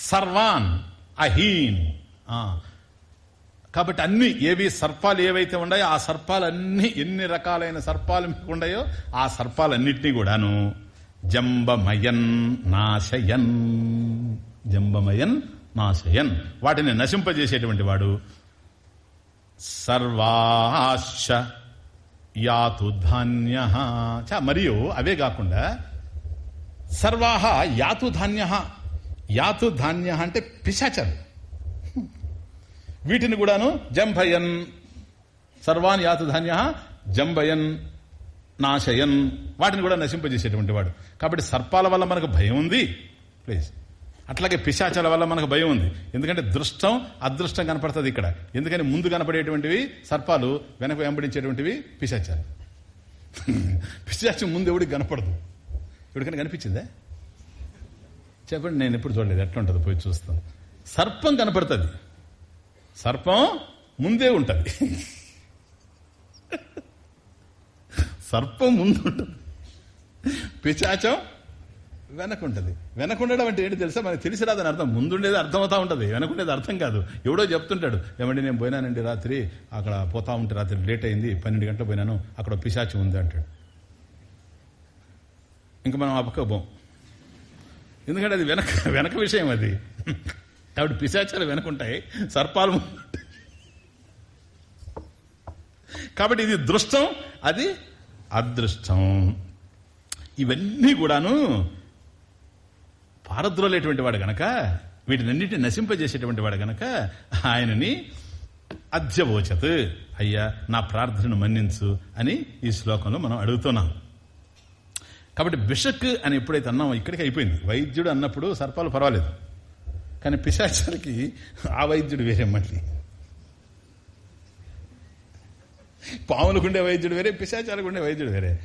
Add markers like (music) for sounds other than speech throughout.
సర్వాన్ అహీన్ కాబట్టి అన్ని ఏవి సర్పాలు ఏవైతే ఉన్నాయో ఆ సర్పాలన్నీ ఎన్ని రకాలైన సర్పాలు మీకు ఉన్నాయో ఆ సర్పాలన్నింటినీ కూడాను జంబమయన్ నాశయన్. జంబమయన్ నాశయన్. వాటిని నశింపజేసేటువంటి వాడు సర్వాశ యాతు ధాన్య. చ మరియు అవే కాకుండా సర్వాహ యాతు ధాన్య యాతు ధాన్య అంటే పిశాచలు వీటిని కూడాను జంభయన్. సర్వాన్ యాతు ధాన్య జంభయన్ నాశయన్. వాటిని కూడా నశింపజేసేటువంటి వాడు. కాబట్టి సర్పాల వల్ల మనకు భయం ఉంది. ప్లీజ్. అట్లాగే పిశాచాల వల్ల మనకు భయం ఉంది. ఎందుకంటే దృష్టం అదృష్టం కనపడుతుంది ఇక్కడ. ఎందుకని ముందు కనపడేటువంటివి సర్పాలు వెనక వెంబడించేటువంటివి పిశాచాలు. (laughs) పిశాచం ముందు ఎవడికి కనపడదు. ఎవరికైనా కనిపించిందే? చెప్పండి నేను ఎప్పుడు చూడలేదు. ఎట్లా ఉంటుంది పోయి చూస్తాను. సర్పం కనపడుతుంది. సర్పం ముందే ఉంటుంది. సర్పం ముందు ఉంటుంది. పిచాచం వెనకుంటది. వెనకుండడం అంటే ఏంటి తెలుసా? మనకు తెలిసి రాదని అర్థం. ముందుండేది అర్థమవుతా ఉంటుంది. వెనకుండేది అర్థం కాదు. ఎవడో చెప్తుంటాడు ఏమండి నేను పోయినానండి రాత్రి. అక్కడ పోతా ఉంటే రాత్రి లేట్ అయింది. పన్నెండు గంటలు పోయినాను. అక్కడ పిశాచి ఉంది అంటాడు. ఇంకా మనం అపకపోం ఎందుకంటే అది వెనక వెనక విషయం అది. కాబట్టి పిశాచాలు వెనకుంటాయి సర్పాలు కాబట్టి ఇది దృష్టం అది అదృష్టం. ఇవన్నీ కూడాను పారద్రోలేటువంటి వాడు గనక వీటినన్నిటిని నశింపజేసేటువంటి వాడు గనక ఆయనని అధ్యవోచత్ అయ్యా నా ప్రార్థనను మన్నించు అని ఈ శ్లోకంలో మనం అడుగుతున్నాం. కాబట్టి బిషక్ అని ఎప్పుడైతే అన్నామో ఇక్కడికి అయిపోయింది. వైద్యుడు అన్నప్పుడు సర్పాలు పర్వాలేదు. కానీ పిశాచాలకి ఆ వైద్యుడు వేరే మళ్ళీ. పాములకుండే వైద్యుడు వేరే పిశాచాలకు ఉండే వైద్యుడు వేరే.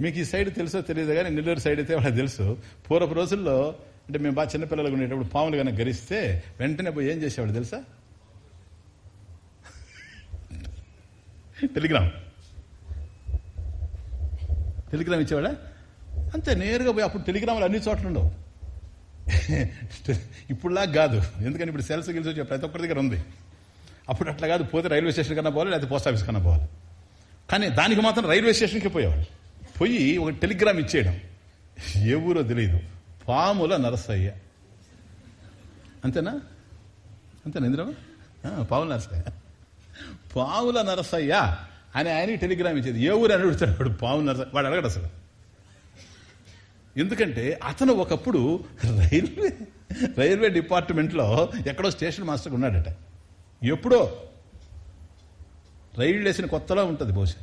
మీకు ఈ సైడ్ తెలుసో తెలియదు కానీ నెల్లూరు సైడ్ అయితే వాళ్ళకి తెలుసు. పూర్వపు రోజుల్లో అంటే మేము బాగా చిన్నపిల్లలకు ఉండేటప్పుడు పాములు కనుక గరిస్తే వెంటనే పోయి ఏం చేసేవాడు తెలుసా? టెలిగ్రామ్. టెలిగ్రామ్ ఇచ్చేవాడా అంతే నేరుగా పోయి అప్పుడు టెలిగ్రాములు అన్ని చోట్ల ఉండవు. (laughs) ఇప్పుడులా కాదు. ఎందుకని ఇప్పుడు సెల్స్ గిల్స్ వచ్చే ప్రతి ఒక్కరి దగ్గర ఉంది. అప్పుడు అట్లా కాదు పోతే రైల్వే స్టేషన్ కన్నా పోవాలి లేకపోతే పోస్ట్ ఆఫీస్ కన్నా పోవాలి. కానీ దానికి మాత్రం రైల్వే స్టేషన్కి పోయేవాడు పోయి ఒక టెలిగ్రామ్ ఇచ్చేయడం. ఏ ఊరో తెలియదు పాముల నరసయ్య. అంతేనా? అంతేనా ఇంద్రమా పాముల నరసయ్య. పాముల నరసయ్య అని ఆయన టెలిగ్రామ్ ఇచ్చేది. ఏ ఊరు అని అడుగుతాడు. వాడు పాము నరసయ్య వాడు అడగడు అసలు. ఎందుకంటే అతను ఒకప్పుడు రైల్వే రైల్వే డిపార్ట్మెంట్లో ఎక్కడో స్టేషన్ మాస్టర్ ఉన్నాడట. ఎప్పుడో రైలు వేసిన కొత్తలో ఉంటుంది బహుశా.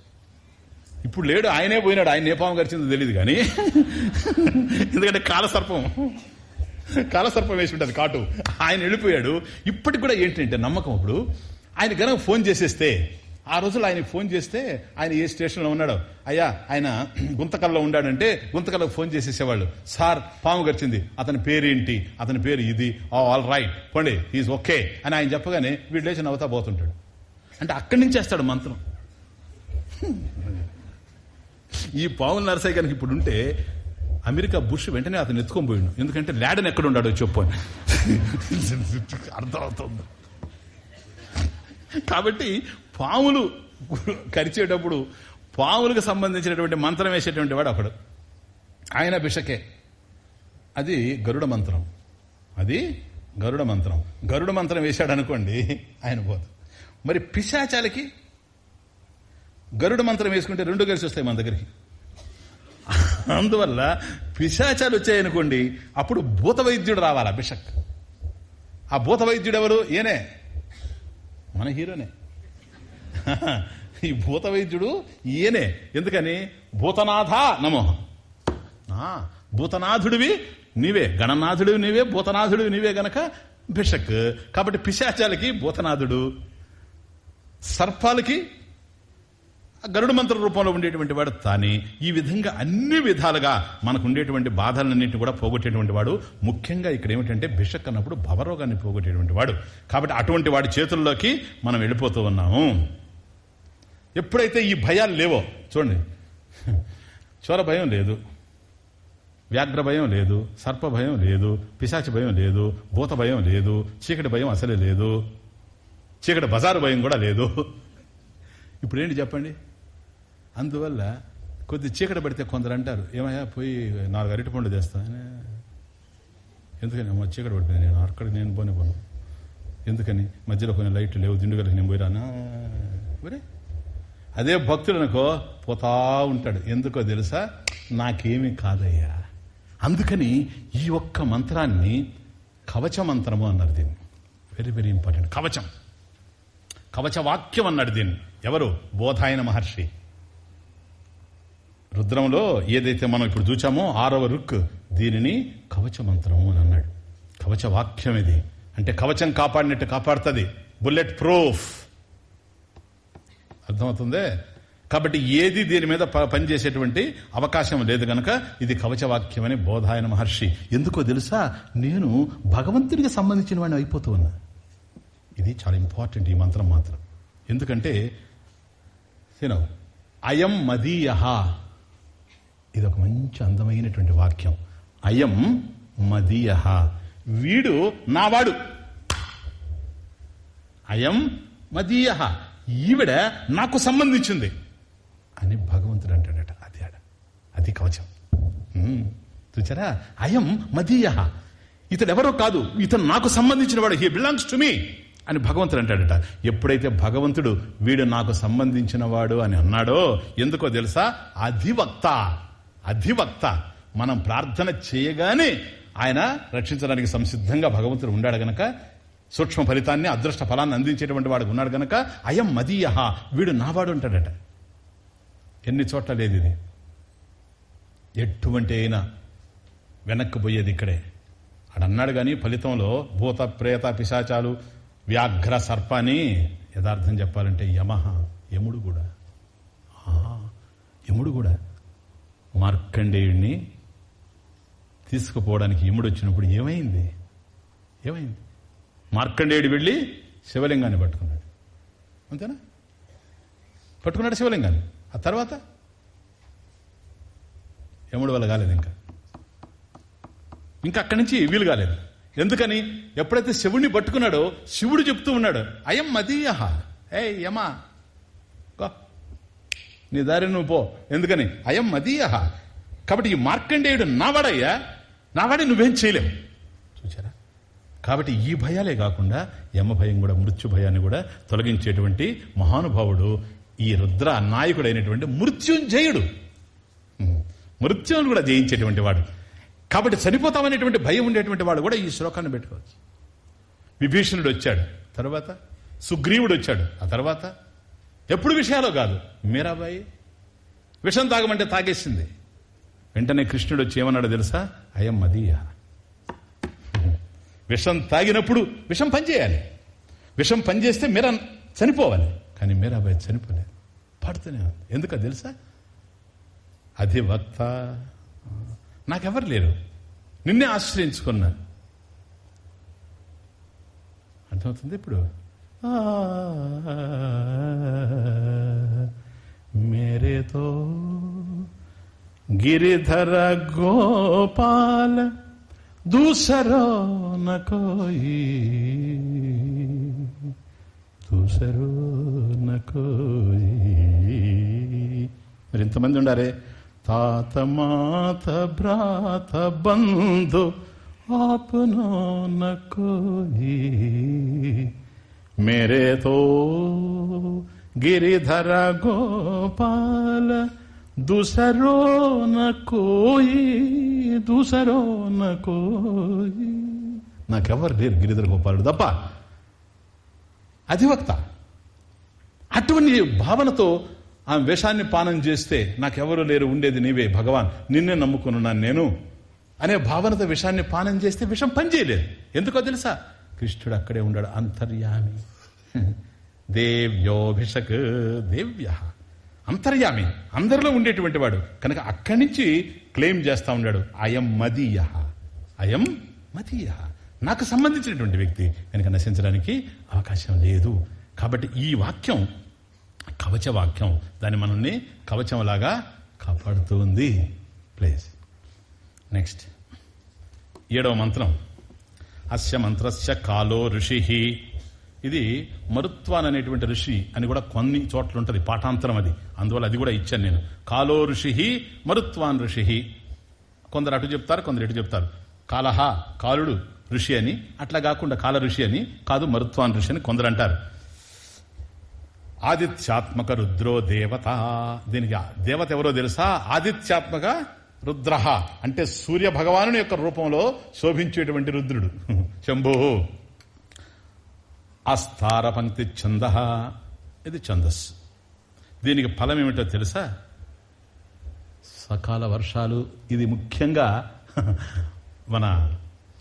ఇప్పుడు లేడు ఆయనే పోయినాడు. ఆయన నేపాము గడిచిందో తెలియదు కానీ. ఎందుకంటే కాలసర్పం. కాలసర్పం వేసి ఉంటుంది కాటు. ఆయన వెళ్ళిపోయాడు. ఇప్పటికి కూడా ఏంటంటే నమ్మకం ఇప్పుడు. ఆయన కనుక ఫోన్ చేసేస్తే ఆ రోజులు ఆయనకి ఫోన్ చేస్తే ఆయన ఏ స్టేషన్లో ఉన్నాడో. అయ్యా ఆయన గుంతకల్లో ఉన్నాడంటే గుంతకల్లో ఫోన్ చేసేసేవాళ్ళు. సార్ పాము గడిచింది అతని పేరేంటి? అతని పేరు ఇది. All right. పోండి ఈజ్ ఓకే అని ఆయన చెప్పగానే వీడు లేచి నవ్వుతా పోతుంటాడు. అంటే అక్కడి నుంచి వేస్తాడు మంత్రం. ఈ పావుల నరసయ్య గారికి ఇప్పుడు ఉంటే అమెరికా బుష్ వెంటనే అతను ఎత్తుకొని పోయిండు. ఎందుకంటే ల్యాడన్ ఎక్కడ ఉన్నాడో చెప్పు అని. (laughs) అర్థమవుతుంది. కాబట్టి పాములు కరిచేటప్పుడు పాములకు సంబంధించినటువంటి మంత్రం వేసేటువంటి వాడు ఒకడు ఆయన బిషకే అది గరుడ మంత్రం. అది గరుడ మంత్రం. గరుడ మంత్రం వేశాడు అనుకోండి ఆయన పోదు. మరి పిశాచాలకి గరుడ మంత్రం వేసుకుంటే రెండు కలిసి వస్తాయి మన దగ్గరికి. అందువల్ల పిశాచాలు వచ్చాయనుకోండి అప్పుడు భూత వైద్యుడు రావాలి బిషక్ ఆ భూత వైద్యుడు ఎవరు? ఏనే మన హీరోనే. ఈ భూత వైద్యుడు ఈయనే. ఎందుకని? భూతనాథ నమో. ఆ, భూతనాథుడివి నీవే గణనాథుడివి నీవే భూతనాథుడివి నీవే గనక భిషక్. కాబట్టి పిశాచాలకి భూతనాథుడు సర్పాలకి గరుడ మంత్ర రూపంలో ఉండేటువంటి వాడు తానే. ఈ విధంగా అన్ని విధాలుగా మనకు ఉండేటువంటి బాధలన్నింటినీ కూడా పోగొట్టేటువంటి వాడు. ముఖ్యంగా ఇక్కడ ఏమిటంటే బిషక్ అన్నప్పుడు భవరోగాన్ని పోగొట్టేటువంటి వాడు. కాబట్టి అటువంటి వాడి చేతుల్లోకి మనం వెళ్ళిపోతూ ఉన్నాము. ఎప్పుడైతే ఈ భయాలు లేవో చూడండి. చోర భయం లేదు వ్యాఘ్ర భయం లేదు సర్ప భయం లేదు పిశాచి భయం లేదు భూత భయం లేదు చీకటి భయం అసలే లేదు చీకటి బజారు భయం కూడా లేదు. ఇప్పుడు ఏంటి చెప్పండి? అందువల్ల కొద్ది చీకటి పడితే కొందరు అంటారు ఏమయ్యా పోయి నాలుగు అరటి పండు తెస్తాను ఎందుకని? అమ్మ చీకటి పడిపోయింది నేను అక్కడ నేను పోనే పోను. ఎందుకని? మధ్యలో కొన్ని లైట్లు లేవు దిండుగలకి నేను పోయిరానా? ఒరే అదే భక్తులనుకో పోతా ఉంటాడు. ఎందుకో తెలుసా? నాకేమీ కాదయ్యా. అందుకని ఈ ఒక్క మంత్రాన్ని కవచ మంత్రము అన్నారు దీన్ని. వెరీ వెరీ ఇంపార్టెంట్ కవచం. కవచ వాక్యం అన్నాడు దీన్ని. ఎవరు? బోధాయన మహర్షి. రుద్రంలో ఏదైతే మనం ఇప్పుడు చూచామో ఆరవ రుక్ దీనిని కవచ మంత్రము అని అన్నాడు. కవచ వాక్యం ఇది. అంటే కవచం కాపాడినట్టు కాపాడుతుంది. బుల్లెట్ ప్రూఫ్ అర్థమవుతుంది? కాబట్టి ఏది దీని మీద ప- పనిచేసేటువంటి అవకాశం లేదు గనక ఇది కవచవాక్యం అని బోధాయన మహర్షి. ఎందుకో తెలుసా? నేను భగవంతుడికి సంబంధించిన వాడిని అయిపోతూ ఉన్నా. ఇది చాలా ఇంపార్టెంట్ ఈ మంత్రం మాత్రం. ఎందుకంటే యూనో అయం మదీయ ఇది ఒక మంచి అందమైనటువంటి వాక్యం. అయం మదీయ వీడు నావాడు. అయం మదీయ ఈవిడ నాకు సంబంధించింది. అని భగవంతుడు అంటాడట అది ఆడ అది కవచం. చూచారా? అయం మదీయ. ఇతడు ఎవరో కాదు ఇతను నాకు సంబంధించిన వాడు హీ బిలాంగ్స్ టు మీ అని భగవంతుడు అంటాడట. ఎప్పుడైతే భగవంతుడు వీడు నాకు సంబంధించిన వాడు అని అన్నాడో ఎందుకో తెలుసా? అధివక్త అధివక్త. మనం ప్రార్థన చేయగానే ఆయన రక్షించడానికి సంసిద్ధంగా భగవంతుడు ఉండాడు గనక సూక్ష్మ ఫలితాన్ని అదృష్ట ఫలాన్ని అందించేటువంటి వాడు ఉన్నాడు గనక అయం మదీయ వీడు నావాడు అంటాడట. ఎన్ని చోట్ల లేదు ఇది. ఎటువంటి అయినా వెనక్కి పోయేది ఇక్కడే. అడన్నాడు కానీ ఫలితంలో భూత ప్రేత పిశాచాలు వ్యాఘ్ర సర్పాని యథార్థం చెప్పాలంటే యమహ యముడు కూడా. యముడు కూడా. మార్కండేయుడిని తీసుకుపోవడానికి యముడు వచ్చినప్పుడు ఏమైంది? ఏమైంది? మార్కండేయుడు వెళ్ళి శివలింగాన్ని పట్టుకున్నాడు. అంతేనా? పట్టుకున్నాడు శివలింగాన్ని. ఆ తర్వాత యముడు వల్ల కాలేదు ఇంకా. ఇంకా అక్కడి నుంచి వీలు కాలేదు. ఎందుకని? ఎప్పుడైతే శివుడిని పట్టుకున్నాడో శివుడు చెప్తూ ఉన్నాడు అయం మదీయహ ఏ యమా నీ దారి నువ్వు పో. ఎందుకని? అయం మదీయహ కాబట్టి ఈ మార్కండేయుడు నావాడయ్యా నావాడి నువ్వేం చేయలేవు. కాబట్టి ఈ భయాలే కాకుండా యమ భయం కూడా మృత్యు భయాన్ని కూడా తొలగించేటువంటి మహానుభావుడు ఈ రుద్ర నాయకుడైనటువంటి మృత్యుంజయుడు. మృత్యువును కూడా జయించేటువంటి వాడు. కాబట్టి చనిపోతామనేటువంటి భయం ఉండేటువంటి వాడు కూడా ఈ శ్లోకాన్ని పెట్టుకోవచ్చు. విభీషణుడు వచ్చాడు. తర్వాత సుగ్రీవుడు వచ్చాడు. ఆ తర్వాత ఎప్పుడు విషయాలో కాదు. మీరాబాయి విషం తాగమంటే తాగేసింది. వెంటనే కృష్ణుడు వచ్చి ఏమన్నాడు తెలుసా? అయం మదీయ. విషం తాగినప్పుడు విషం పనిచేయాలి. విషం పనిచేస్తే మీరా చనిపోవాలి. కానీ మీరాబాయి చనిపోలేదు. పాడుతూనే ఉంది. ఎందుకో తెలుసా? అధివక్త. నాకెవరు లేరు. నిన్నే ఆశ్రయించుకున్నా. అర్థమవుతుంది ఇప్పుడు? మేరేతో గిరిధర గోపాల దూసరో నకోయి దూసరో నకోయి మరి ఇంతమంది ఉండారే? తాత మాత భ్రాత బంధు ఆపనో నకోయి మేరే తో గిరిధర గోపాల दूसरो न कोई दूसरो न నకోయి నాకెవరు లేరు గిరిధర గోపాలుడు. తప్ప అధివక్త. అటువంటి భావనతో ఆ విషాన్ని పానం చేస్తే నాకెవరు లేరు ఉండేది నీవే భగవాన్. నిన్నే నమ్ముకున్నాను నేను. అనే భావనతో విషాన్ని పానం చేస్తే విషం పనిచేయలేదు ఎందుకో తెలుసా? కృష్ణుడు అక్కడే ఉన్నాడు అంతర్యామి. (laughs) దేవ్యోభిషక్ దేవ్య. అంతర్యామి అందరిలో ఉండేటువంటి వాడు. కనుక అక్కడి నుంచి క్లెయిమ్ చేస్తా ఉన్నాడు. అయం మదీయ. అయం మదీయ. నాకు సంబంధించినటువంటి వ్యక్తి. కనుక నశించడానికి అవకాశం లేదు. కాబట్టి ఈ వాక్యం కవచ వాక్యం దాన్ని మనల్ని కవచంలాగా కాపాడుతూ ఉంది ప్లీజ్. నెక్స్ట్. ఏడవ మంత్రం. అస్య మంత్రస్య కాలో ఋషి. ఇది మరుత్వాన్ అనేటువంటి ఋషి అని కూడా కొన్ని చోట్ల ఉంటుంది పాఠాంతరం అది. అందువల్ల అది కూడా ఇచ్చాను నేను. కాలో ఋషి మరుత్వాన్ ఋషి కొందరు అటు చెప్తారు కొందరు ఇటు చెప్తారు. కాలహ కాలుడు ఋషి అని అట్లా కాకుండా కాల ఋషి అని కాదు మరుత్వాన్ ఋషి అని కొందరు అంటారు. ఆదిత్యాత్మక రుద్రో దేవత. దీనికి దేవత ఎవరో తెలుసా? ఆదిత్యాత్మక రుద్రహ. అంటే సూర్య భగవాను యొక్క రూపంలో శోభించేటువంటి రుద్రుడు. (laughs) శంభో. అస్తార పంక్తి ఛంద. ఇది ఛందస్సు. దీనికి ఫలం ఏమిటో తెలుసా? సకాల వర్షాలు ఇది ముఖ్యంగా (laughs) మన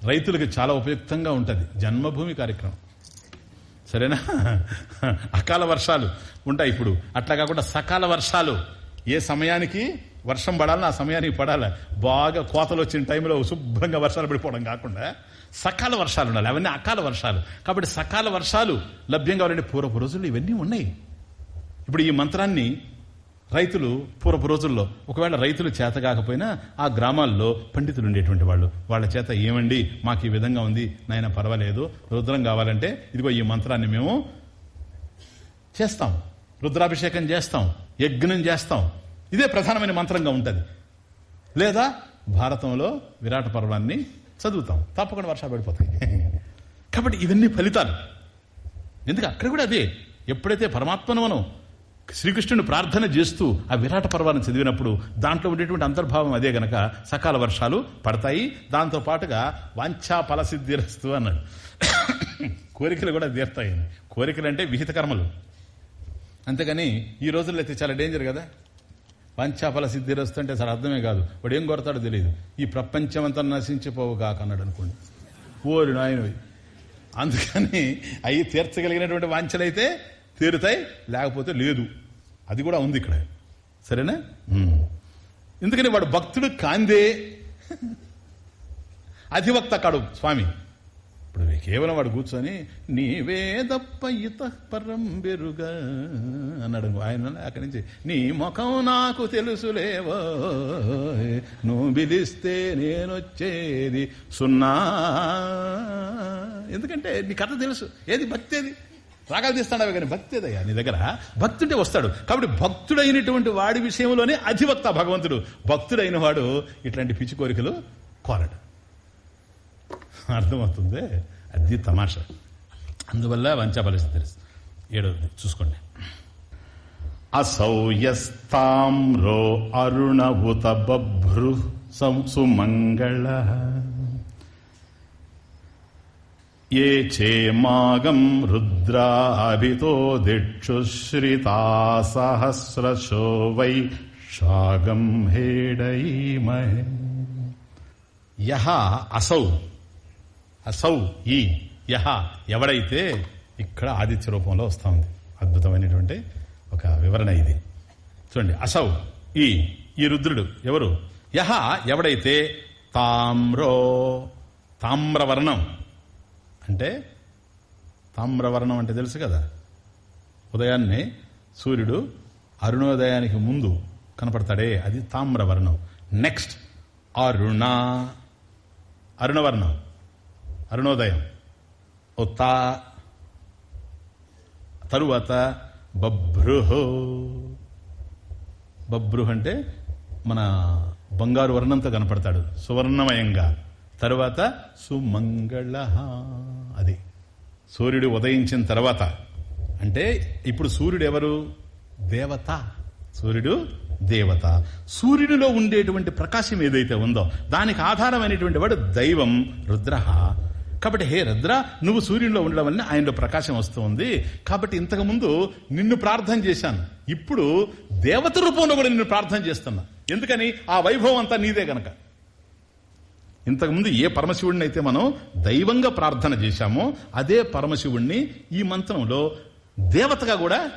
రైతులకు చాలా ఉపయుక్తంగా ఉంటుంది. జన్మభూమి కార్యక్రమం. సరేనా? (laughs) అకాల వర్షాలు ఉంటాయి ఇప్పుడు. అట్లా కాకుండా సకాల వర్షాలు. ఏ సమయానికి? వర్షం పడాలని ఆ సమయానికి పడాలి. బాగా కోతలు వచ్చిన టైంలో శుభ్రంగా వర్షాలు పడిపోవడం కాకుండా సకాల వర్షాలు ఉండాలి. అవన్నీ అకాల వర్షాలు. కాబట్టి సకాల వర్షాలు లభ్యం కావాలంటే పూర్వపు రోజుల్లో ఇవన్నీ ఉన్నాయి. ఇప్పుడు ఈ మంత్రాన్ని రైతులు పూర్వపు రోజుల్లో ఒకవేళ రైతులు చేత కాకపోయినా ఆ గ్రామాల్లో పండితులు ఉండేటువంటి వాళ్ళు. వాళ్ళ చేత ఏమండి మాకు ఈ విధంగా ఉంది నాయన పర్వాలేదు రుద్రం కావాలంటే ఇదిగో ఈ మంత్రాన్ని మేము చేస్తాం. రుద్రాభిషేకం చేస్తాం యజ్ఞం చేస్తాం. ఇదే ప్రధానమైన మంత్రంగా ఉంటుంది. లేదా భారతంలో విరాట పర్వాన్ని చదువుతాం. తప్పకుండా వర్షాలు పడిపోతాయి. (laughs) కాబట్టి ఇవన్నీ ఫలితాలు. ఎందుకు? అక్కడ కూడా అదే. ఎప్పుడైతే పరమాత్మను మనం శ్రీకృష్ణుని ప్రార్థన చేస్తూ ఆ విరాట పర్వాన్ని చదివినప్పుడు దాంట్లో ఉండేటువంటి అంతర్భావం అదే గనక సకాల వర్షాలు పడతాయి. దాంతో పాటుగా వాంఛా ఫలసిద్ధిరస్తు అన్నాడు. (coughs) కోరికలు కూడా తీరుతాయి. కోరికలు అంటే విహిత కర్మలు. అంతేగాని ఈ రోజుల్లో అయితే చాలా డేంజర్ కదా. పంచాఫల సిద్ధి అంటే అసలు అర్థమే కాదు. వాడు ఏం కొడతాడో తెలియదు ఈ ప్రపంచం అంతా నశించిపోవు కాక అన్నాడు అనుకోండి. ఓరి నాయనవి అందుకని అవి తీర్చగలిగినటువంటి వాంఛలైతే తీరుతాయి లేకపోతే లేదు. అది కూడా ఉంది ఇక్కడ. సరేనా? ఎందుకని వాడు భక్తుడు కాందే. అధివక్త కాడు స్వామి. ఇప్పుడు కేవలం వాడు కూర్చొని నీవేదప్ప ఇత పరం బెరుగా అన్నాడు ఆయన అక్కడి నుంచి నీ ముఖం నాకు తెలుసులేవో నువ్వు పిలిస్తే నేనొచ్చేది సున్నా ఎందుకంటే నీ కథ తెలుసు. ఏది? భక్తి ఏది? రాగాలు తీస్తాడవి కానీ భక్తి నీ దగ్గర భక్తుంటే వస్తాడు. కాబట్టి భక్తుడైనటువంటి వాడి విషయంలోనే అధివక్త భగవంతుడు. భక్తుడైన వాడు ఇట్లాంటి పిచ్చి కోరికలు కోరడు. (laughs) అర్థమవుతుంది. అది తమాషా. అందువల్ల వంచా పరిస్థితి తెలుసు. ఏడవది చూసుకోండి. అసౌయస్తామ్రో అరుణవుత బభ్రు సుమంగళ. ఏ చేమాగం రుద్రాభితో దిక్షుశ్రితా సహస్రశో వై షాగం హేడయీమహే యహ అసౌ. అసౌ ఈ యహ ఎవడైతే ఇక్కడ ఆదిత్య రూపంలో వస్తుంది అద్భుతమైనటువంటి ఒక వివరణ ఇది. చూడండి అసౌ ఈ ఈ రుద్రుడు ఎవరు? యహ ఎవడైతే తామ్రో తామ్రవర్ణం. అంటే తామ్రవర్ణం అంటే తెలుసు కదా? ఉదయాన్నే సూర్యుడు అరుణోదయానికి ముందు కనపడతాడే అది తామ్రవర్ణం. నెక్స్ట్ అరుణ అరుణవర్ణం. అరుణోదయం. ఉత్త తరువాత బభ్రుహు బభ్రుహ్ అంటే మన బంగారు వర్ణంతో కనపడతాడు. సువర్ణమయంగా. తరువాత సుమంగళ అది. సూర్యుడు ఉదయించిన తర్వాత. అంటే ఇప్పుడు సూర్యుడు ఎవరు? దేవత. సూర్యుడు దేవత. సూర్యుడిలో ఉండేటువంటి ప్రకాశం ఏదైతే ఉందో దానికి ఆధారమైనటువంటి వాడు దైవం రుద్ర కాబట్టి హే రుద్ర నువ్వు సూర్యుడిలో ఉండడం వల్ల ఆయనలో ప్రకాశం వస్తుంది. కాబట్టి ఇంతకుముందు నిన్ను ప్రార్థన చేశాను. ఇప్పుడు దేవత రూపంలో కూడా నిన్ను ప్రార్థన చేస్తున్నా. ఎందుకని? ఆ వైభవం అంతా నీదే గనక. ఇంతకుముందు ఏ పరమశివుడిని అయితే మనం దైవంగా ప్రార్థన చేశామో అదే పరమశివుణ్ణి ఈ మంత్రంలో దేవతగా కూడా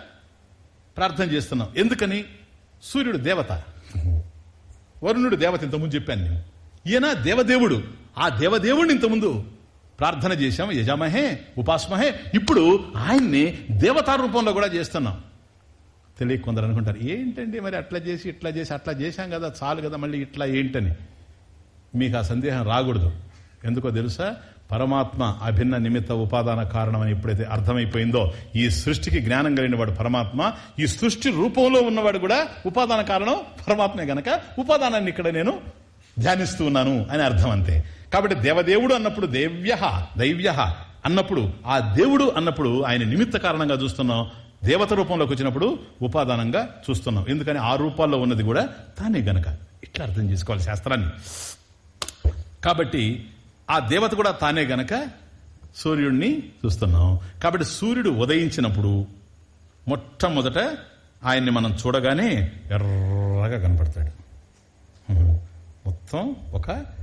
ప్రార్థన చేస్తున్నాం. ఎందుకని? సూర్యుడు దేవత. వరుణుడు దేవత ఇంతకుముందు చెప్పాను నేను. ఈయన దేవదేవుడు. ఆ దేవదేవుడిని ఇంతకుముందు ప్రార్థన చేశాం యజమహే ఉపాస్మహే. ఇప్పుడు ఆయన్ని దేవతా రూపంలో కూడా చేస్తున్నాం. తెలియ కొందరు అనుకుంటారు ఏంటండి మరి అట్లా చేసి ఇట్లా చేసి అట్లా చేశాం కదా చాలు కదా మళ్ళీ ఇట్లా ఏంటని. మీకు ఆ సందేహం రాకూడదు. ఎందుకో తెలుసా? పరమాత్మ అభిన్న నిమిత్త ఉపాదాన కారణం అని ఎప్పుడైతే అర్థమైపోయిందో ఈ సృష్టికి జ్ఞానం కలిగిన వాడు పరమాత్మ ఈ సృష్టి రూపంలో ఉన్నవాడు కూడా ఉపాదాన కారణం పరమాత్మే గనక. ఉపాదానాన్ని ఇక్కడ నేను ధ్యానిస్తూ ఉన్నాను అని అర్థం అంతే. కాబట్టి దేవదేవుడు అన్నప్పుడు దేవ్య దైవ్య అన్నప్పుడు ఆ దేవుడు అన్నప్పుడు ఆయన నిమిత్త కారణంగా చూస్తున్నాం. దేవత రూపంలోకి వచ్చినప్పుడు ఉపాదానంగా చూస్తున్నాం. ఎందుకని? ఆ రూపాల్లో ఉన్నది కూడా తానే గనక. ఇట్లా అర్థం చేసుకోవాలి శాస్త్రాన్ని. కాబట్టి ఆ దేవత కూడా తానే గనక సూర్యుడిని చూస్తున్నాం. కాబట్టి సూర్యుడు ఉదయించినప్పుడు మొట్టమొదట ఆయన్ని మనం చూడగానే ఎర్రగా కనపడతాడు. మొత్తం ఒక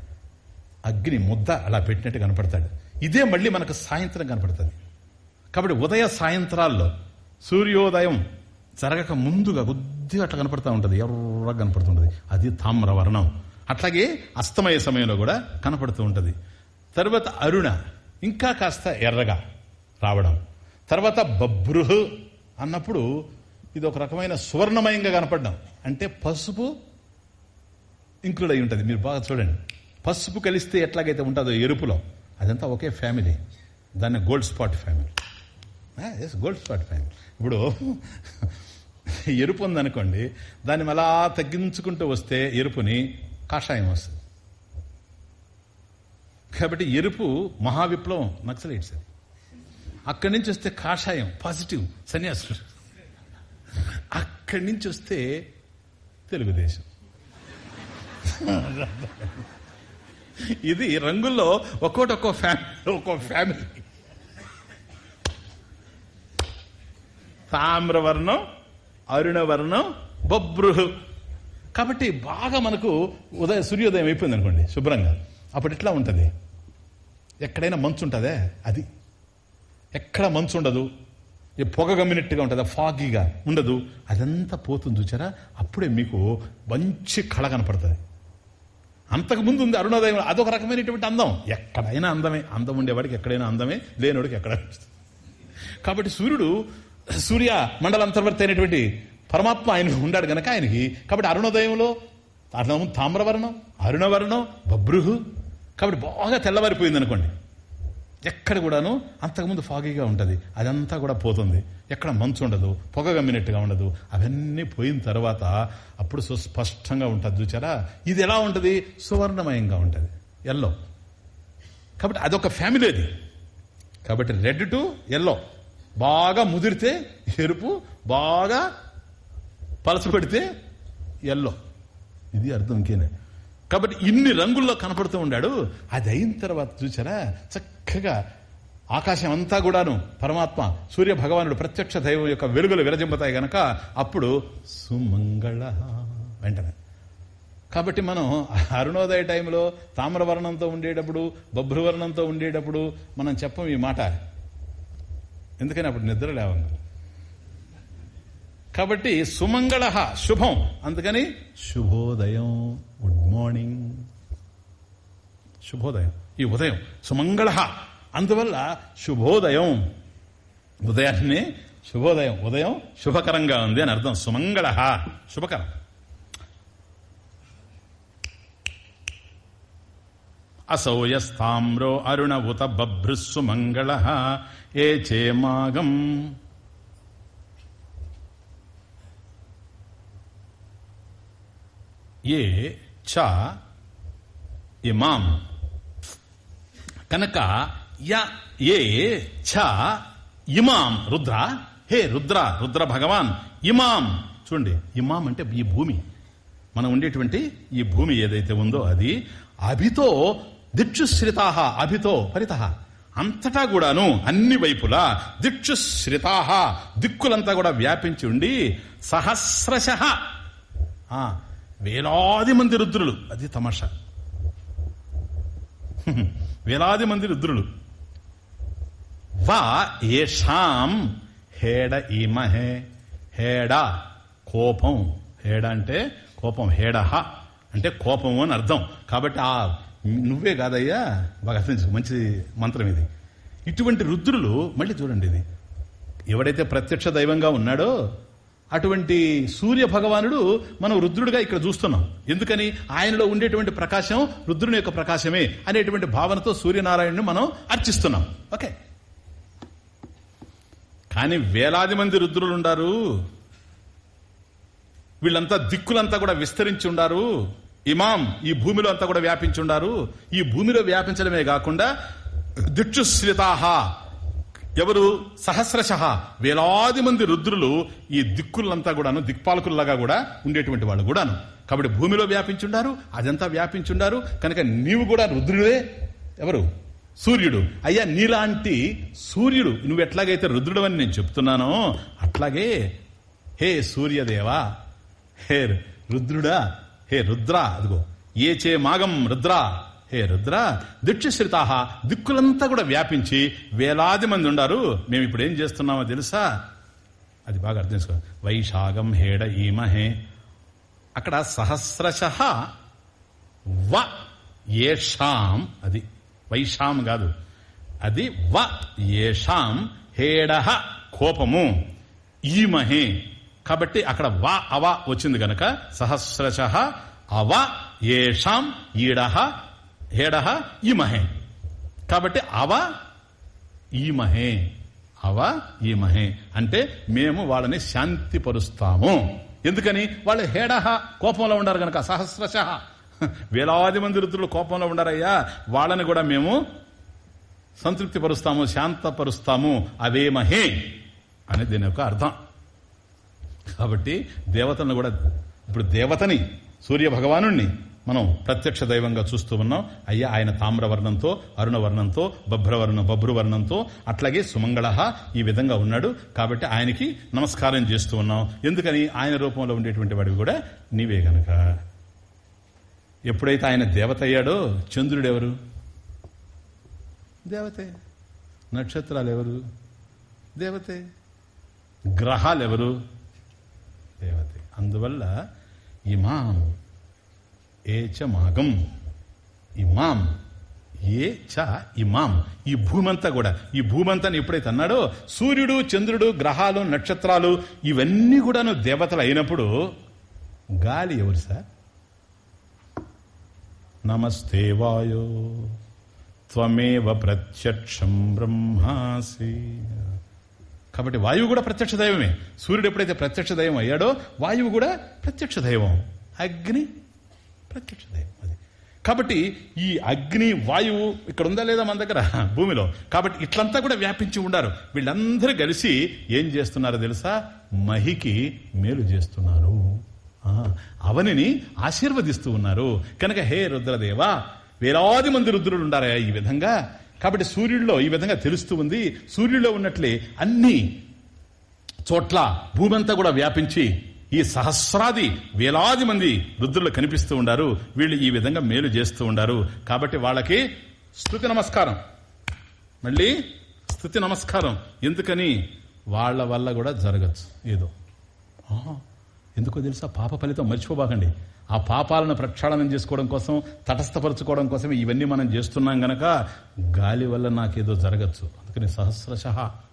అగ్ని ముద్ద అలా పెట్టినట్టు కనపడతాడు. ఇదే మళ్ళీ మనకు సాయంత్రం కనపడుతుంది. కాబట్టి ఉదయ సాయంత్రాల్లో సూర్యోదయం జరగక ముందుగా కొద్దిగా అట్లా కనపడతా ఉంటుంది. ఎర్రగా కనపడుతుంటది అది తామ్రవర్ణం. అట్లాగే అస్తమయ సమయంలో కూడా కనపడుతూ ఉంటుంది. తర్వాత అరుణ ఇంకా కాస్త ఎర్రగా రావడం. తర్వాత బబ్రుహ్ అన్నప్పుడు ఇది ఒక రకమైన సువర్ణమయంగా కనపడడం. అంటే పసుపు ఇంక్లూడ్ అయి ఉంటుంది. మీరు బాగా చూడండి. పసుపు కలిస్తే ఎట్లాగైతే ఉంటుందో ఎరుపులో అదంతా ఒకే ఫ్యామిలీ. దాన్ని Gold Spot family. Yes Gold Spot family. ఇప్పుడు ఎరుపు ఉందనుకోండి దాన్ని అలా తగ్గించుకుంటూ వస్తే ఎరుపుని కాషాయం వస్తుంది. కాబట్టి ఎరుపు మహావిప్లవం నక్సలైట్స్ అది. అక్కడి నుంచి వస్తే కాషాయం పాజిటివ్ సన్యాసులు. అక్కడి నుంచి వస్తే తెలుగుదేశం. (laughs) ఇది రంగుల్లో ఒక్కోటి ఒక్కో ఫ్యామిలీ ఒక్కో ఫ్యామిలీ. తామ్రవర్ణం అరుణవర్ణం బొబ్రుహు కాబట్టి బాగా మనకు ఉదయ సూర్యోదయం అయిపోయింది అనుకోండి శుభ్రంగా. అప్పుడు ఎట్లా ఉంటుంది? ఎక్కడైనా మంచు ఉంటుందే? అది. ఎక్కడ మంచు ఉండదు? ఈ పొగ గమ్మినట్టుగా ఉంటుంది? ఫాగీగా. ఉండదు. అదంతా పోతుంది చూచారా? అప్పుడే మీకు మంచి కళ కనపడుతుంది. అంతకుముందు ఉంది అరుణోదయం అదొక రకమైనటువంటి అందం. ఎక్కడైనా అందమే. అందం ఉండేవాడికి ఎక్కడైనా అందమే లేనివాడికి ఎక్కడ కాబట్టి సూర్యుడు సూర్య మండలంతర్వర్తి అయినటువంటి పరమాత్మ ఆయన ఉండాడు గనక ఆయనకి. కాబట్టి అరుణోదయంలో అరుణం తామ్రవర్ణం అరుణవర్ణం బభ్రుహు. కాబట్టి బాగా తెల్లవారిపోయింది అనుకోండి ఎక్కడ కూడాను అంతకుముందు ఫాగీగా ఉంటుంది. అదంతా కూడా పోతుంది. ఎక్కడ మంచు ఉండదు పొగ గమ్మినట్టుగా ఉండదు. అవన్నీ పోయిన తర్వాత అప్పుడు సుస్పష్టంగా ఉంటుంది. చూచారా? ఇది ఎలా ఉంటుంది? సువర్ణమయంగా ఉంటుంది. ఎల్లో. కాబట్టి అదొక ఫ్యామిలీ అది. కాబట్టి రెడ్ టు ఎల్లో బాగా ముదిరితే ఎరుపు బాగా పలచబడితే ఎల్లో ఇది అర్థం ఇంకేనే. కాబట్టి ఇన్ని రంగుల్లో కనపడుతూ ఉండాడు. అది అయిన తర్వాత చూసారా? చక్కగా ఆకాశం అంతా కూడాను పరమాత్మ సూర్య భగవానుడు ప్రత్యక్ష దైవం యొక్క వెలుగులు విరజింపుతాయి గనక అప్పుడు సుమంగళ వెంటనే. కాబట్టి మనం అరుణోదయ టైంలో తామ్రవర్ణంతో ఉండేటప్పుడు బభ్రువర్ణంతో ఉండేటప్పుడు మనం చెప్పం ఈ మాట. ఎందుకని అప్పుడు నిద్ర లేవంగా? కాబట్టి సుమంగళ శుభం. అందుకని శుభోదయం. గుడ్ మార్నింగ్ శుభోదయం. ఈ ఉదయం. సుమంగళ. అందువల్ల శుభోదయం. ఉదయాన్నే శుభోదయం. ఉదయం శుభకరంగా ఉంది అని అర్థం. సుమంగళ. శుభకరం. అసౌయస్తామ్రో అరుణ ఉత బభ్రుస్సు మంగళ. ఏ చేమాగం ఏ చ ఇమాం కనుక య ఏ ఛ ఇమాం. రుద్ర? హే రుద్ర రుద్ర భగవాన్ ఇమాం. చూడండి ఇమాం అంటే ఈ భూమి. మనం ఉండేటువంటి ఈ భూమి ఏదైతే ఉందో అది అభితో దిక్షుశ్రితాహ అభితో పరిత అంతటా కూడాను అన్ని వైపులా దిక్షుశ్రితాహ దిక్కులంతా కూడా వ్యాపించి ఉండి సహస్రశ. వేలాది మంది రుద్రులు. అది తమాషా. వేలాది మంది రుద్రులు. వా ఏషాం హేడ ఈమహే హేడ కోపం. హేడ అంటే కోపం హేడహ అంటే కోపము అని అర్థం. కాబట్టి ఆ నువ్వే కాదయ్యా బాగా అర్థం మంచి మంత్రం ఇది. ఇటువంటి రుద్రులు మళ్ళీ చూడండి ఇది. ఎవడైతే ప్రత్యక్ష దైవంగా ఉన్నాడో అటువంటి సూర్య భగవానుడు మనం రుద్రుడిగా ఇక్కడ చూస్తున్నాం. ఎందుకని? ఆయనలో ఉండేటువంటి ప్రకాశం రుద్రుని యొక్క ప్రకాశమే అనేటువంటి భావనతో సూర్యనారాయణను మనం అర్చిస్తున్నాం. ఓకే. కానీ వేలాది మంది రుద్రులు ఉండారు వీళ్ళంతా దిక్కులంతా కూడా విస్తరించి ఉండారు. ఇమాం ఈ భూమిలో అంతా కూడా వ్యాపించి ఉండారు. ఈ భూమిలో వ్యాపించడమే కాకుండా దిక్షుశ్రితాహ ఎవరు? సహస్రశ వేలాది మంది రుద్రులు ఈ దిక్కులంతా కూడాను దిక్పాలకుల్లాగా కూడా ఉండేటువంటి వాళ్ళు కూడాను. కాబట్టి భూమిలో వ్యాపించుండారు అదంతా వ్యాపించుండారు. కనుక నీవు కూడా రుద్రుడే. ఎవరు? సూర్యుడు. అయ్యా నీలాంటి సూర్యుడు. నువ్వు ఎట్లాగైతే రుద్రుడు అని నేను చెప్తున్నానో అట్లాగే హే సూర్యదేవా హే రుద్రుడా హే రుద్ర అదిగో ఏ చే మాగం రుద్ర. హే రుద్ర దిక్షశ్రితా దిక్కులంతా కూడా వ్యాపించి వేలాది మంది ఉండారు. మేము ఇప్పుడు ఏం చేస్తున్నామో తెలుసా? అది బాగా అర్థం చేసుకో. వైశాగం హేడ ఈమహే. అక్కడ సహస్రశ వ ఏషాం అది వైషాం కాదు. అది వ ఏషాం హేడ కోపము ఈమహే. కాబట్టి అక్కడ వ అవ వచ్చింది గనక సహస్రశ అవ ఏషాం ఈడహ హేడహ ఈమహే. కాబట్టి అవ ఈమహే. అవ ఈమహే. అంటే మేము వాళ్ళని శాంతిపరుస్తాము. ఎందుకని? వాళ్ళు హేడహ కోపంలో ఉండరు గనక సహస్రశ. వేలాది మంది రుద్రులు కోపంలో ఉండరయ్యా. వాళ్ళని కూడా మేము సంతృప్తి పరుస్తాము శాంతపరుస్తాము అవేమహే అని దీని యొక్క అర్థం. కాబట్టి దేవతలను కూడా ఇప్పుడు దేవతని సూర్య భగవాను మనం ప్రత్యక్ష దైవంగా చూస్తూ ఉన్నాం. అయ్యా ఆయన తామ్రవర్ణంతో అరుణవర్ణంతో బభ్రవర్ణం బభ్రువర్ణంతో అట్లాగే సుమంగళ ఈ విధంగా ఉన్నాడు. కాబట్టి ఆయనకి నమస్కారం చేస్తూ ఉన్నాం. ఎందుకని? ఆయన రూపంలో ఉండేటువంటి వాడివి కూడా నీవే గనక. ఎప్పుడైతే ఆయన దేవత అయ్యాడో చంద్రుడు ఎవరు? దేవతే. నక్షత్రాలు ఎవరు? దేవతే. గ్రహాలు ఎవరు? దేవతే. అందువల్ల ఇమాం ఏ చ మాగం? ఇమాం. ఏ చ ఇమాం. ఈ భూమంతా కూడా ఈ భూమంతాను ఎప్పుడైతే అన్నాడో సూర్యుడు చంద్రుడు గ్రహాలు నక్షత్రాలు ఇవన్నీ కూడాను దేవతలు అయినప్పుడు గాలి ఎవరు సార్? నమస్తే వాయో. త్వమేవ ప్రత్యక్షం బ్రహ్మాసి. కాబట్టి వాయువు కూడా ప్రత్యక్ష దైవమే. సూర్యుడు ఎప్పుడైతే ప్రత్యక్ష దైవం అయ్యాడో వాయువు కూడా ప్రత్యక్ష దైవం. అగ్ని ప్రత్యక్ష దైవం అది. కాబట్టి ఈ అగ్ని వాయువు ఇక్కడ ఉందా లేదా మన దగ్గర? భూమిలో. కాబట్టి ఇట్లంతా కూడా వ్యాపించి ఉండారు. వీళ్ళందరూ కలిసి ఏం చేస్తున్నారో తెలుసా? మహికి మేలు చేస్తున్నారు. అవనిని ఆశీర్వదిస్తూ ఉన్నారు. కనుక హే రుద్రదేవా వేలాది మంది రుద్రుడు ఉండారా ఈ విధంగా? కాబట్టి సూర్యుడిలో ఈ విధంగా తెలుస్తూ ఉంది. సూర్యుడిలో ఉన్నట్లే అన్ని చోట్ల భూమంతా కూడా వ్యాపించి ఈ సహస్రాది వేలాది మంది రుద్రులు కనిపిస్తూ ఉండారు. వీళ్ళు ఈ విధంగా మేలు చేస్తూ ఉండారు. కాబట్టి వాళ్ళకి స్థుతి నమస్కారం. మళ్ళీ స్థుతి నమస్కారం. ఎందుకని? వాళ్ళ వల్ల కూడా జరగచ్చు. ఏదో. ఎందుకో తెలుసా? పాప ఫలితం మర్చిపోబాకండి. ఆ పాపాలను ప్రక్షాళనం చేసుకోవడం కోసం తటస్థపరచుకోవడం కోసం ఇవన్నీ మనం చేస్తున్నాం గనక గాలి వల్ల నాకేదో జరగచ్చు. అందుకని సహస్రశ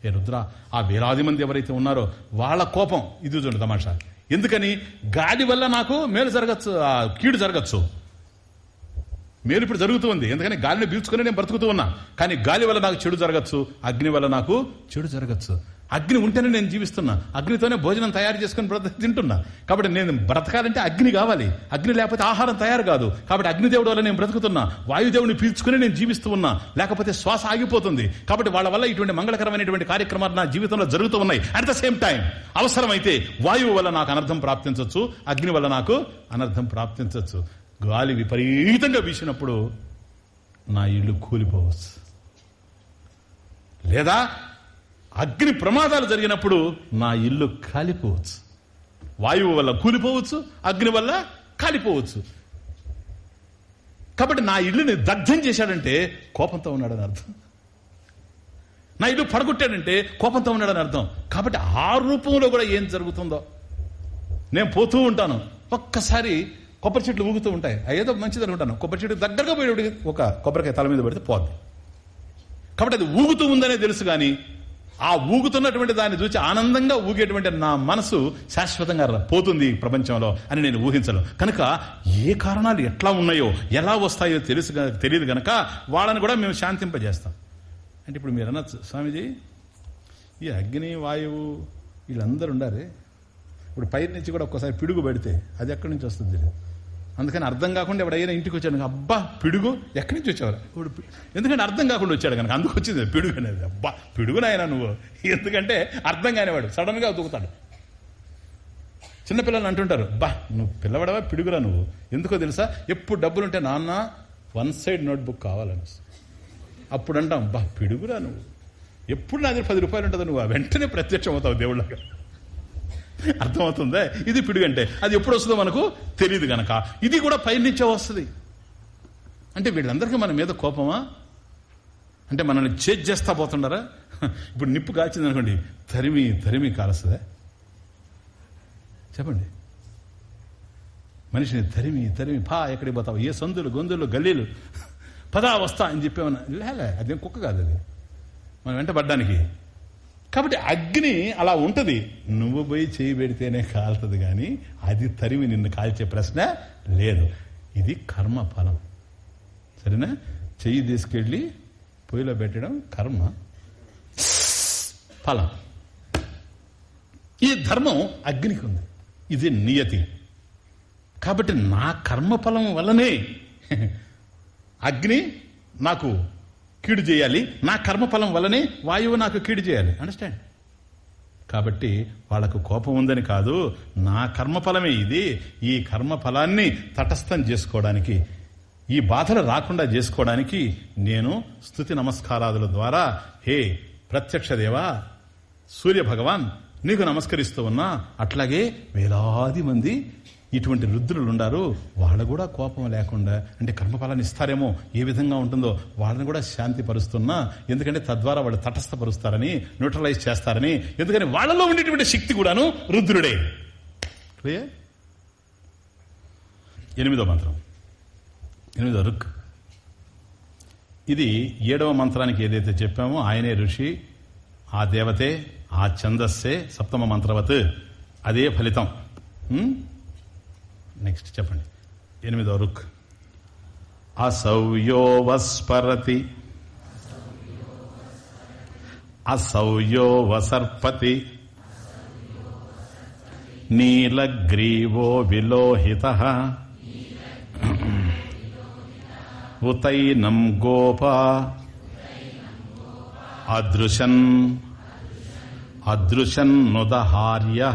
ఏ రుద్ర ఆ వేలాది మంది ఎవరైతే ఉన్నారో వాళ్ళ కోపం. ఇది చూడండి తమాషా. ఎందుకని? గాలి వల్ల నాకు మేలు జరగచ్చు కీడు జరగచ్చు. మేలు ఇప్పుడు జరుగుతుంది ఎందుకని? గాలిని పీల్చుకుని నేను బ్రతుకుతూ ఉన్నా. కానీ గాలి వల్ల నాకు చెడు జరగచ్చు అగ్ని వల్ల నాకు చెడు జరగచ్చు. అగ్ని ఉంటేనే నేను జీవిస్తున్నా. అగ్నితోనే భోజనం తయారు చేసుకుని బ్రత తింటున్నా. కాబట్టి నేను బ్రతకాలంటే అగ్ని కావాలి. అగ్ని లేకపోతే ఆహారం తయారు కాదు. కాబట్టి అగ్నిదేవుడు వల్ల నేను బ్రతుకుతున్నా. వాయుదేవుని పీల్చుకుని నేను జీవిస్తూ ఉన్నా. లేకపోతే శ్వాస ఆగిపోతుంది. కాబట్టి వాళ్ళ వల్ల ఇటువంటి మంగళకరమైనటువంటి కార్యక్రమాలు నా జీవితంలో జరుగుతూ ఉన్నాయి. అట్ ద సేమ్ టైం అవసరమైతే వాయువు వల్ల నాకు అనర్థం ప్రాప్తించవచ్చు అగ్ని వల్ల నాకు అనర్థం ప్రాప్తించవచ్చు గాలి విపరీతంగా వీసినప్పుడు నా ఇల్లు కూలిపోవచ్చు. లేదా అగ్ని ప్రమాదాలు జరిగినప్పుడు నా ఇల్లు కాలిపోవచ్చు. వాయువు వల్ల కూలిపోవచ్చు అగ్ని వల్ల కాలిపోవచ్చు. కాబట్టి నా ఇల్లుని దగ్ధం చేశాడంటే కోపంతో ఉన్నాడని అర్థం. నా ఇల్లు పడగొట్టాడంటే కోపంతో ఉన్నాడని అర్థం. కాబట్టి ఆ రూపంలో కూడా ఏం జరుగుతుందో? నేను పోతూ ఉంటాను. ఒక్కసారి కొబ్బరి చెట్లు ఊగుతూ ఉంటాయి. ఏదో మంచిది అనుకుంటాను కొబ్బరి చెట్టు దగ్గరగా పోయేటికి ఒక కొబ్బరికాయ తల మీద పెడితే పోద్ది. కాబట్టి అది ఊగుతూ ఉందనే తెలుసు కానీ ఆ ఊగుతున్నటువంటి దాన్ని చూసి ఆనందంగా ఊగేటువంటి నా మనసు శాశ్వతంగా పోతుంది ప్రపంచంలో అని నేను ఊహించను. కనుక ఏ కారణాలు ఎట్లా ఉన్నాయో ఎలా వస్తాయో తెలుసు తెలియదు కనుక వాళ్ళని కూడా మేము శాంతింపజేస్తాం. అంటే ఇప్పుడు మీరు అనొచ్చు స్వామిజీ ఈ అగ్ని వాయువు వీళ్ళందరూ ఉండారే? ఇప్పుడు పైరు నుంచి కూడా ఒక్కసారి పిడుగు పెడితే అది ఎక్కడి నుంచి వస్తుంది? తెలియదు అందుకని అర్థం కాకుండా ఎవడైనా ఇంటికి వచ్చాడు అబ్బా పిడుగు. ఎక్కడి నుంచి వచ్చావు? ఇప్పుడు పి- ఎందుకంటే అర్థం కాకుండా వచ్చాడు కనుక అందుకు వచ్చింది పిడుగు అనేది. అబ్బా పిడుగు నాయన నువ్వు. ఎందుకంటే అర్థం కానివాడు సడన్గా దూకుతాడు. చిన్నపిల్లలు అంటుంటారు బా నువ్వు పిల్లవాడవా? పిడుగురా నువ్వు? ఎందుకో తెలుసా? ఎప్పుడు డబ్బులుంటే నాన్న వన్ సైడ్ నోట్బుక్ కావాలని అప్పుడు అంటాం బా పిడుగురా నువ్వు? ఎప్పుడు నా దగ్గర పది రూపాయలు ఉంటుంది నువ్వు వెంటనే ప్రత్యక్షం అవుతావు దేవుళ్ళగా. అర్థమవుతుందా? ఇది పిడుగు అంటే అది ఎప్పుడు వస్తుందో మనకు తెలియదు గనక. ఇది కూడా పైనుంచే వస్తుంది. అంటే వీళ్ళందరికీ మన మీద కోపమా? అంటే మనల్ని చేజ్ చేస్తా పోతుండారా ఇప్పుడు నిప్పు కాల్చింది అనుకోండి. తరిమి తరిమి కాలుస్తుందా? చెప్పండి. మనిషిని తరిమి తరిమి పా ఎక్కడికి పోతావు? ఏ సందులు గొంతులు గల్లీలు? పదా వస్తా అని చెప్పేమన్నా. లేలే అదేం కుక్క కాదు అది. మనం వెంట పడ్డానికి కాబట్టి అగ్ని అలా ఉంటుంది. నువ్వు పోయి చేయి పెడితేనే కాలుతుంది కానీ అది తరిమి నిన్ను కాల్చే ప్రశ్న లేదు. ఇది కర్మ ఫలం సరేనా? చెయ్యి తీసుకెళ్ళి పొయ్యిలో పెట్టడం కర్మ. ఫలం. ఈ ధర్మం అగ్నికి ఉంది ఇది నియతి. కాబట్టి నా కర్మఫలం వల్లనే (laughs) అగ్ని నాకు కీడు చేయాలి. నా కర్మఫలం వల్లనే వాయువు నాకు కీడు చేయాలి. అండర్స్టాండ్ కాబట్టి వాళ్ళకు కోపం ఉందని కాదు నా కర్మఫలమే ఇది. ఈ కర్మఫలాన్ని తటస్థం చేసుకోవడానికి ఈ బాధలు రాకుండా చేసుకోవడానికి నేను స్థుతి నమస్కారాదుల ద్వారా హే ప్రత్యక్ష దేవా సూర్య భగవాన్ నీకు నమస్కరిస్తూ ఉన్నా అట్లాగే వేలాది మంది ఇటువంటి రుద్రులు ఉండారు వాళ్ళ కూడా కోపం లేకుండా అంటే కర్మఫలాన్ని ఇస్తారేమో ఏ విధంగా ఉంటుందో వాళ్ళని కూడా శాంతి పరుస్తున్నా ఎందుకంటే తద్వారా వాళ్ళు తటస్థపరుస్తారని న్యూట్రలైజ్ చేస్తారని ఎందుకని వాళ్ళలో ఉండేటువంటి శక్తి కూడాను రుద్రుడే. క్లియర్ ఎనిమిదో మంత్రం. ఎనిమిదో రుక్. ఇది ఏడవ మంత్రానికి ఏదైతే చెప్పామో ఆయనే ఋషి ఆ దేవతే ఆ ఛందస్సే సప్తమ మంత్రవత్. అదే ఫలితం. నెక్స్ట్ చెప్పండి. ఎనిమిదో రుక్. అసౌయో వస్పరతి అసౌయో వసర్పతి నీలగ్రీవో విలోహిత. ఉతైనం గోప. అదృశన్. అదృశన్నుదహార్య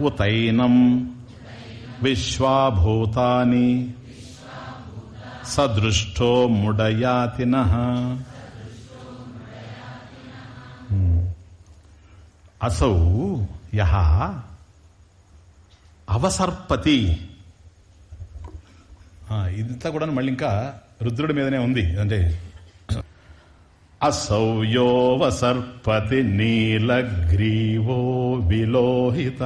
ఉతైనం విశ్వాభూతాని. సదృష్టో ముడయాతిన అసౌ యహ అవసర్పతి. ఆ, ఇదంతా కూడా మళ్ళీ ఇంకా రుద్రుడి మీదనే ఉంది. అంటే అసౌయోవ సర్పతి నీలగ్రీవో విలోహిత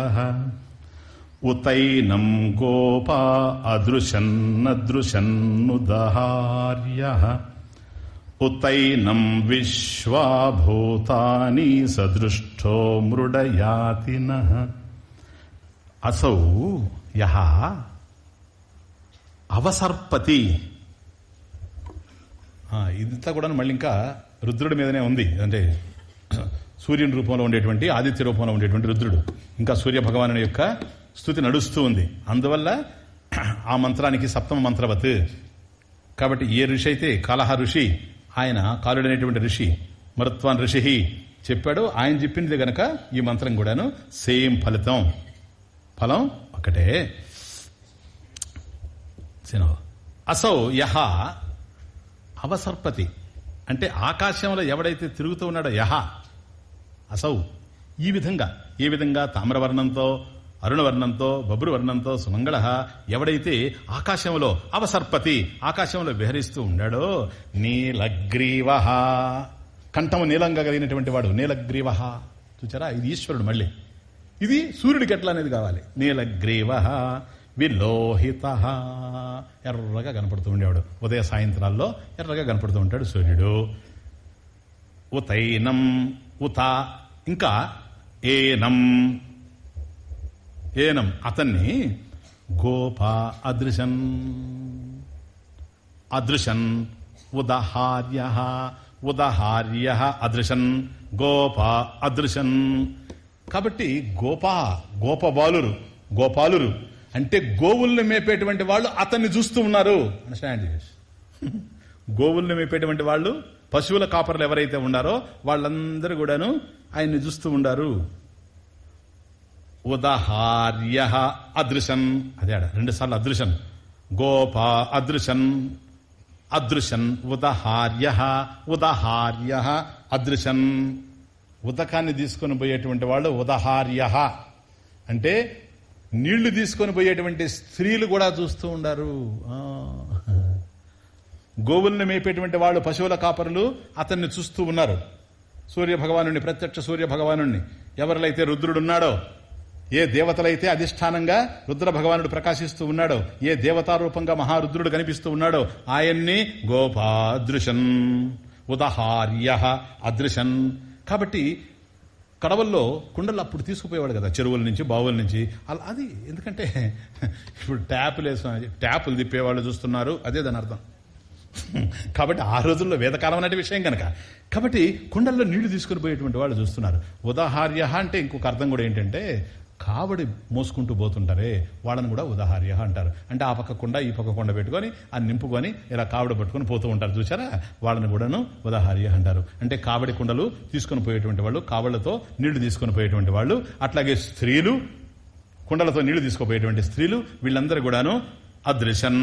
ఉతైనం గోపా అదృశన్నదృశన్నుదహార్య ఉతైనం విశ్వాభూతాని సదృష్టో మృడయాతిన అసౌ యహ అవసర్పతి ఇదంతా కూడా మళ్ళీ ఇంకా రుద్రుడి మీదనే ఉంది. అంటే సూర్యుని రూపంలో ఉండేటువంటి ఆదిత్య రూపంలో ఉండేటువంటి రుద్రుడు. ఇంకా సూర్య భగవాను యొక్క స్థుతి నడుస్తూ ఉంది. అందువల్ల ఆ మంత్రానికి సప్తమ మంత్రవత్. కాబట్టి ఏ ఋషి అయితే కాలహ ఋషి ఆయన కాలుడనేటువంటి ఋషి మరుత్వాన్ ఋషి చెప్పాడు ఆయన చెప్పింది గనక ఈ మంత్రం కూడాను సేమ్ ఫలితం. ఫలం ఒకటే అసౌ యహ అవసర్పతి. అంటే ఆకాశంలో ఎవడైతే తిరుగుతూ ఉన్నాడో యహ అసౌ. ఈ విధంగా ఏ విధంగా తామ్రవర్ణంతో అరుణవర్ణంతో బబ్రువర్ణంతో సుమంగళ ఎవడైతే ఆకాశంలో అవసర్పతి ఆకాశంలో విహరిస్తూ ఉన్నాడో నీలగ్రీవ. కంఠము నీలంగా కలిగినటువంటి వాడు నీలగ్రీవ. చూచారా? ఇది ఈశ్వరుడు మళ్ళీ. ఇది సూర్యుడికి ఎట్లా అనేది కావాలి? నీలగ్రీవ. విలోహిత. ఎర్రగా కనపడుతూ ఉండేవాడు. ఉదయ సాయంత్రాల్లో ఎర్రగా కనపడుతూ ఉంటాడు సూర్యుడు. ఉతైనం ఉత ఇంకా ఏనం. ఏనం అతన్ని గోప అదృశన్. అదృశన్ ఉదహార్య ఉదహార్య అదృశన్ గోప అదృశన్. కాబట్టి గోపా గోపబాలురు గోపాలురు అంటే గోవుల్ని మేపేటువంటి వాళ్ళు అతన్ని చూస్తూ ఉన్నారు. అండర్స్టాండ్ (laughs) గోవుల్ని మేపేటువంటి వాళ్ళు పశువుల కాపర్లు ఎవరైతే ఉన్నారో వాళ్ళందరూ కూడాను ఆయన్ని చూస్తూ ఉండారు. ఉదహార్య అదృశన్ అదే రెండు సార్లు అదృశన్ గోప అదృశన్ అదృశన్ ఉదహార్య ఉదహార్య అదృశన్ ఉదకాన్ని తీసుకొని పోయేటువంటి వాళ్ళు ఉదహార్య. అంటే నీళ్ళు తీసుకొని పోయేటువంటి స్త్రీలు కూడా చూస్తూ ఉండారు. గోవులను గోవుల్ని మేపేటువంటి వాళ్ళు పశువుల కాపరులు అతన్ని చూస్తూ ఉన్నారు. సూర్య భగవానుని ప్రత్యక్ష సూర్య భగవానుణ్ణి ఎవరిలైతే రుద్రుడున్నాడో ఏ దేవతలైతే అధిష్టానంగా రుద్ర భగవానుడు ప్రకాశిస్తూ ఉన్నాడో ఏ దేవతారూపంగా మహారుద్రుడు కనిపిస్తూ ఉన్నాడో ఆయన్ని గోపాదృశన్ ఉదహార్య అదృశన్. కాబట్టి కడవల్లో కుండలు అప్పుడు తీసుకుపోయేవాడు కదా చెరువుల నుంచి బావుల నుంచి. అలా అది ఎందుకంటే (laughs) ఇప్పుడు ట్యాపులు వేసిన ట్యాపులు తిప్పేవాళ్ళు చూస్తున్నారు అదే దాని అర్థం. (laughs) కాబట్టి ఆ రోజుల్లో వేదకాలం అనే విషయం కనుక. కాబట్టి కుండల్లో నీళ్ళు తీసుకుని పోయేటువంటి వాళ్ళు చూస్తున్నారు. ఉదాహార్య అంటే ఇంకొక అర్థం కూడా ఏంటంటే కావడి మోసుకుంటూ పోతుంటారే వాళ్ళని కూడా ఉదాహార్య అంటారు. అంటే ఆ పక్క కుండ ఈ పక్క కుండ పెట్టుకొని ఆ నింపుకొని ఇలా కావడి పట్టుకొని పోతూ ఉంటారు. చూసారా వాళ్ళని కూడాను ఉదాహార్య అంటారు. అంటే కావడి కుండలు తీసుకొని పోయేటువంటి వాళ్ళు కావళ్ళతో నీళ్ళు తీసుకొని పోయేటువంటి వాళ్ళు అట్లాగే స్త్రీలు కుండలతో నీళ్ళు తీసుకుపోయేటువంటి స్త్రీలు వీళ్ళందరూ కూడాను అదృశన్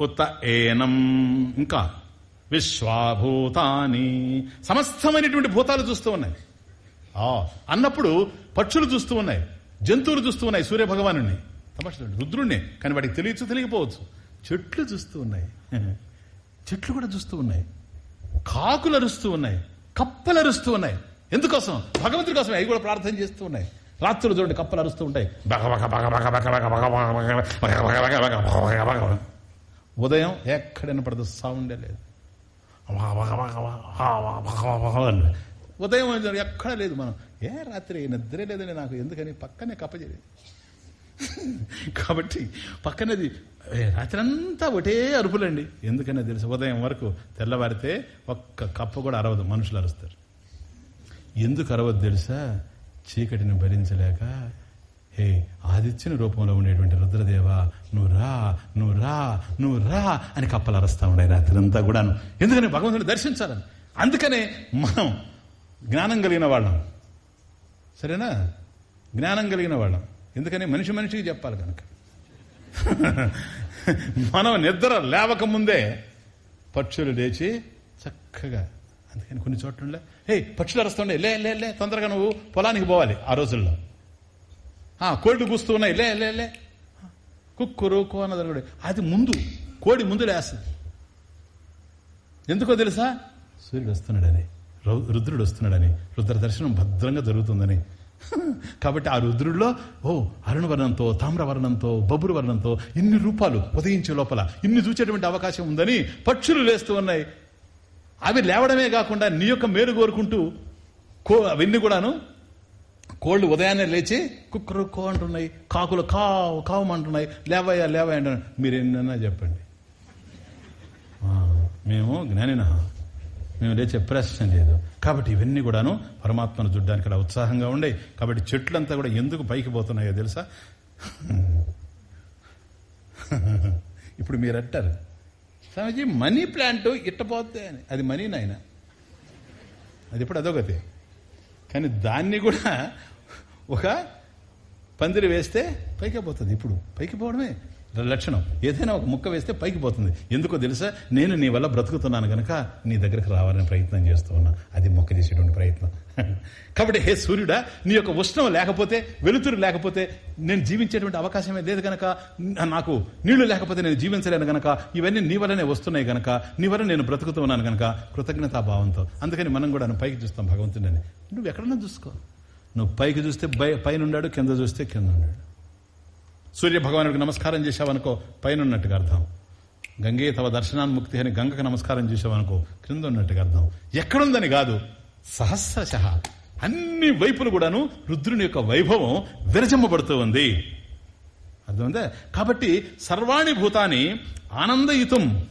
ఉత్త ఏనం. ఇంకా విశ్వాభూతాని. సమస్తమైనటువంటి భూతాలు చూస్తూ ఉన్నాయి. అన్నప్పుడు పక్షులు చూస్తూ ఉన్నాయి జంతువులు చూస్తూ ఉన్నాయి సూర్య భగవాను రుద్రుణ్ణి కానీ వాడికి తెలియచ్చు తెలియకపోవచ్చు చెట్లు చూస్తూ ఉన్నాయి చెట్లు కూడా చూస్తూ ఉన్నాయి కాకులు అరుస్తూ ఉన్నాయి కప్పలు అరుస్తూ ఉన్నాయి ఎందుకోసం భగవంతుడి కోసం అవి కూడా ప్రార్థన చేస్తూ ఉన్నాయి రాత్రులు చూడండి కప్పలు అరుస్తూ ఉంటాయి ఉదయం ఎక్కడైనా పడదు సౌండే లేదు ఉదయం ఎక్కడ లేదు మనం. ఏ రాత్రి నిద్రే లేదని నాకు ఎందుకని? పక్కనే కప్పజేది కాబట్టి పక్కనది ఏ, రాత్రి అంతా ఒకటే అరుపులండి. ఎందుకనే తెలుసు? ఉదయం వరకు తెల్లవారితే ఒక్క కప్ప కూడా అరవదు మనుషులు అరుస్తారు. ఎందుకు అరవద్దు తెలుసా? చీకటిని భరించలేక హే ఆదిత్యుని రూపంలో ఉండేటువంటి రుద్రదేవ నువ్వు రా నువ్వు రా నువ్వు రా అని కప్పలు అరుస్తా ఉండే రాత్రి అంతా కూడాను. ఎందుకని? భగవంతుని దర్శించాలని. అందుకనే మనం జ్ఞానం కలిగిన వాళ్ళం. సరేనా? జ్ఞానం కలిగిన వాళ్ళం. ఎందుకని మనిషి మనిషికి చెప్పాలి కనుక. (laughs) మనం నిద్ర లేవక ముందే పక్షులు లేచి చక్కగా అందుకని కొన్ని చోట్ల హే పక్షులు అరుస్తుండే లే లే లే తొందరగా నువ్వు పొలానికి పోవాలి ఆ రోజుల్లో. ఆ, కోళ్ళు కూస్తూ ఉన్నాయి లే లే లే. కుక్కురు కో అన్నది అది ముందు కోడి ముందు లేస్తుంది. ఎందుకో తెలుసా? సూర్యుడు వస్తున్నాడని రౌ- రుద్రుడు వస్తున్నాడని రుద్ర దర్శనం భద్రంగా జరుగుతుందని. కాబట్టి ఆ రుద్రుడిలో ఓ అరుణవర్ణంతో తామ్రవర్ణంతో బొబ్బురు వర్ణంతో ఇన్ని రూపాలు ఉదయించే లోపల ఇన్ని చూచేటువంటి అవకాశం ఉందని పక్షులు లేస్తూ ఉన్నాయి. అవి లేవడమే కాకుండా నీ యొక్క మేలు కోరుకుంటూ కో అవన్నీ కూడాను కోళ్ళు ఉదయాన్నే లేచి కుక్కరు కో అంటున్నాయి కాకులు కావు కావమంటున్నాయి లేవయ్యా లేవయ్యా అంటున్నాయి. మీరు ఎన్నన్నా చెప్పండి మేము జ్ఞానినహా. మేము లేచే ప్రశ్న లేదు. కాబట్టి ఇవన్నీ కూడాను పరమాత్మను చూడడానికి అలా ఉత్సాహంగా ఉండే. కాబట్టి చెట్లంతా కూడా ఎందుకు పైకి పోతున్నాయో తెలుసా? (laughs) ఇప్పుడు మీరు అంటారు స్వామిజీ మనీ ప్లాంట్ ఇట్టపోతే అని. అది మనీ నాయన. అది ఇప్పుడు అదొకటి కానీ దాన్ని కూడా ఒక పందిరి వేస్తే పైకి పోతుంది. ఇప్పుడు పైకి పోవడమే. లక్షణం. ఏదైనా ఒక ముక్క వేస్తే పైకి పోతుంది. ఎందుకో తెలుసా? నేను నీ వల్ల బ్రతుకుతున్నాను గనక నీ దగ్గరకు రావాలని ప్రయత్నం చేస్తూ ఉన్నా. అది మొక్క చేసేటువంటి ప్రయత్నం. (laughs) కాబట్టి హే సూర్యుడా నీ యొక్క ఉష్ణం లేకపోతే వెలుతురు లేకపోతే నేను జీవించేటువంటి అవకాశమే లేదు గనక. నాకు నీళ్ళు లేకపోతే నేను జీవించలేను గనక. ఇవన్నీ నీ వల్లనే వస్తున్నాయి గనక. నీ వల్ల నేను బ్రతుకుతూ ఉన్నాను గనక. కృతజ్ఞతాభావంతో. అందుకని మనం కూడా పైకి చూస్తాం భగవంతుడని నువ్వు ఎక్కడన్నా చూసుకో. నువ్వు పైకి చూస్తే పైనుండాడు పైన ఉన్నాడు కింద చూస్తే కింద ఉన్నాడు సూర్య భగవానుడికి నమస్కారం చేశావనుకో పైన ఉన్నట్టుగా అర్థం. గంగే తవ దర్శనాన్ముక్తి అని గంగకు నమస్కారం చేసావనుకో క్రింద ఉన్నట్టుగా అర్థం. ఎక్కడుందని కాదు సహస్రశ. అన్ని వైపులు కూడాను రుద్రుని యొక్క వైభవం విరజమ్మబడుతూ ఉంది. అర్థమైందా? కాబట్టి సర్వాణి భూతాన్ని ఆనందయుతం.